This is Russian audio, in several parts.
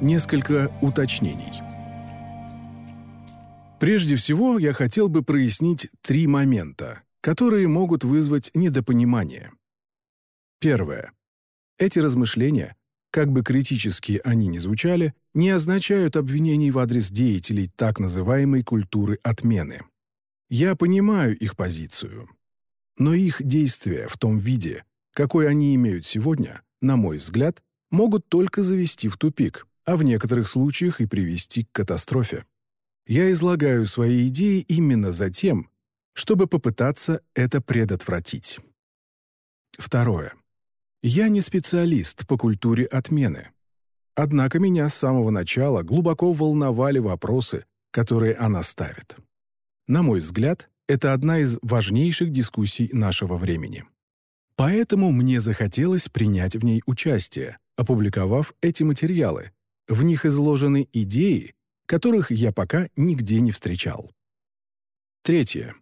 Несколько уточнений. Прежде всего, я хотел бы прояснить три момента, которые могут вызвать недопонимание. Первое. Эти размышления, как бы критически они ни звучали, не означают обвинений в адрес деятелей так называемой культуры отмены. Я понимаю их позицию. Но их действия в том виде, какой они имеют сегодня, на мой взгляд, могут только завести в тупик, а в некоторых случаях и привести к катастрофе. Я излагаю свои идеи именно за тем, чтобы попытаться это предотвратить. Второе. Я не специалист по культуре отмены. Однако меня с самого начала глубоко волновали вопросы, которые она ставит. На мой взгляд, это одна из важнейших дискуссий нашего времени. Поэтому мне захотелось принять в ней участие, опубликовав эти материалы. В них изложены идеи, которых я пока нигде не встречал. Третье.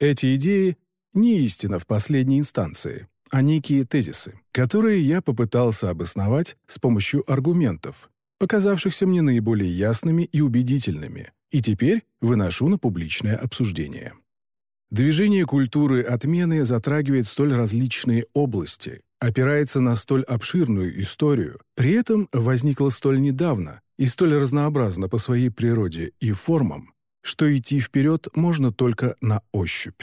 Эти идеи не истина в последней инстанции, а некие тезисы, которые я попытался обосновать с помощью аргументов, показавшихся мне наиболее ясными и убедительными, и теперь выношу на публичное обсуждение. Движение культуры отмены затрагивает столь различные области, опирается на столь обширную историю, при этом возникло столь недавно и столь разнообразно по своей природе и формам, что идти вперед можно только на ощупь.